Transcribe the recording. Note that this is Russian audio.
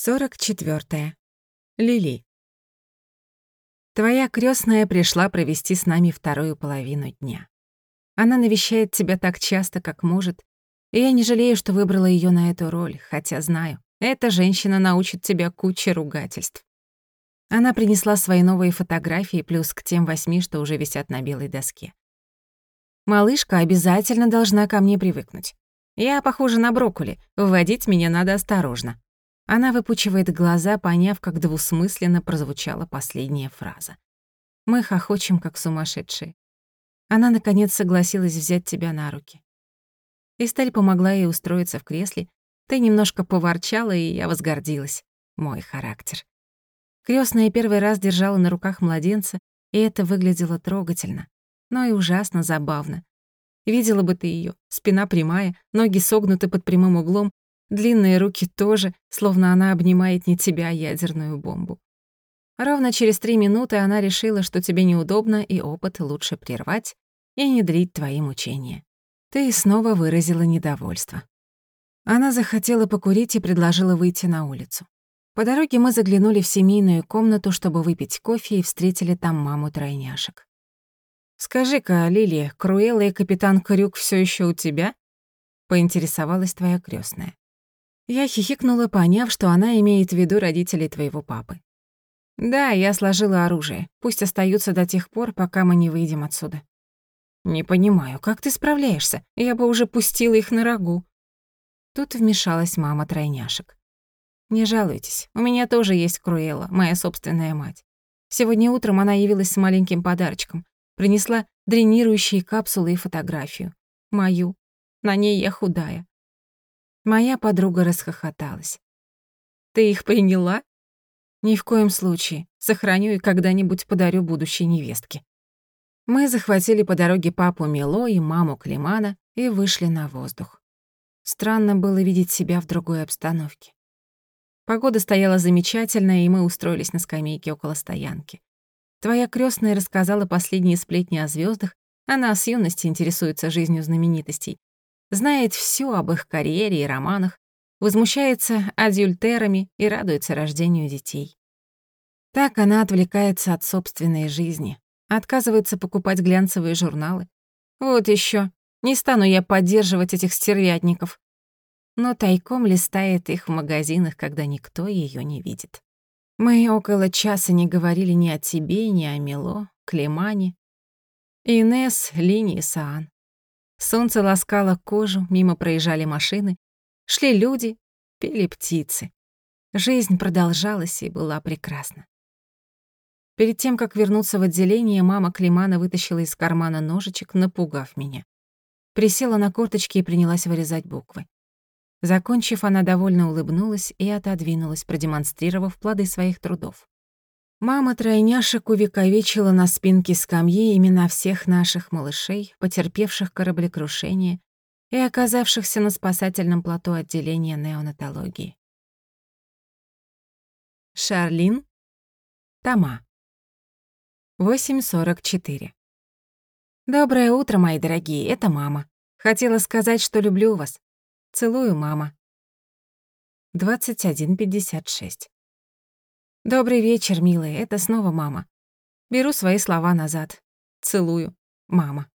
44. Лили. Твоя крестная пришла провести с нами вторую половину дня. Она навещает тебя так часто, как может, и я не жалею, что выбрала ее на эту роль, хотя знаю, эта женщина научит тебя куче ругательств. Она принесла свои новые фотографии плюс к тем восьми, что уже висят на белой доске. Малышка обязательно должна ко мне привыкнуть. Я похожа на брокколи, вводить меня надо осторожно. Она выпучивает глаза, поняв, как двусмысленно прозвучала последняя фраза. Мы хохочем, как сумасшедшие. Она, наконец, согласилась взять тебя на руки. Эстель помогла ей устроиться в кресле. Ты немножко поворчала, и я возгордилась. Мой характер. Крестная первый раз держала на руках младенца, и это выглядело трогательно, но и ужасно забавно. Видела бы ты ее, спина прямая, ноги согнуты под прямым углом, Длинные руки тоже, словно она обнимает не тебя, а ядерную бомбу. Ровно через три минуты она решила, что тебе неудобно и опыт лучше прервать и не дрить твои мучения. Ты снова выразила недовольство. Она захотела покурить и предложила выйти на улицу. По дороге мы заглянули в семейную комнату, чтобы выпить кофе, и встретили там маму тройняшек. «Скажи-ка, Лилия, Круэлла и капитан Крюк все еще у тебя?» — поинтересовалась твоя крестная. Я хихикнула, поняв, что она имеет в виду родителей твоего папы. Да, я сложила оружие. Пусть остаются до тех пор, пока мы не выйдем отсюда. Не понимаю, как ты справляешься? Я бы уже пустила их на рагу. Тут вмешалась мама тройняшек. Не жалуйтесь, у меня тоже есть Круэлла, моя собственная мать. Сегодня утром она явилась с маленьким подарочком. Принесла дренирующие капсулы и фотографию. Мою. На ней я худая. Моя подруга расхохоталась. «Ты их приняла?» «Ни в коем случае. Сохраню и когда-нибудь подарю будущей невестке». Мы захватили по дороге папу Мило и маму Климана и вышли на воздух. Странно было видеть себя в другой обстановке. Погода стояла замечательная, и мы устроились на скамейке около стоянки. Твоя крестная рассказала последние сплетни о звездах, она с юности интересуется жизнью знаменитостей, знает все об их карьере и романах, возмущается адюльтерами и радуется рождению детей. Так она отвлекается от собственной жизни, отказывается покупать глянцевые журналы. Вот еще, не стану я поддерживать этих стервятников. Но тайком листает их в магазинах, когда никто ее не видит. Мы около часа не говорили ни о тебе, ни о Мило, Клемане, Инес, Лини и Саан. Солнце ласкало кожу, мимо проезжали машины, шли люди, пели птицы. Жизнь продолжалась и была прекрасна. Перед тем, как вернуться в отделение, мама Климана вытащила из кармана ножичек, напугав меня. Присела на корточки и принялась вырезать буквы. Закончив, она довольно улыбнулась и отодвинулась, продемонстрировав плоды своих трудов. Мама тройняшек увековечила на спинке скамьи имена всех наших малышей, потерпевших кораблекрушение и оказавшихся на спасательном плоту отделения неонатологии. Шарлин. Тома. 8.44. Доброе утро, мои дорогие, это мама. Хотела сказать, что люблю вас. Целую, мама. 21.56. «Добрый вечер, милые, это снова мама. Беру свои слова назад. Целую, мама».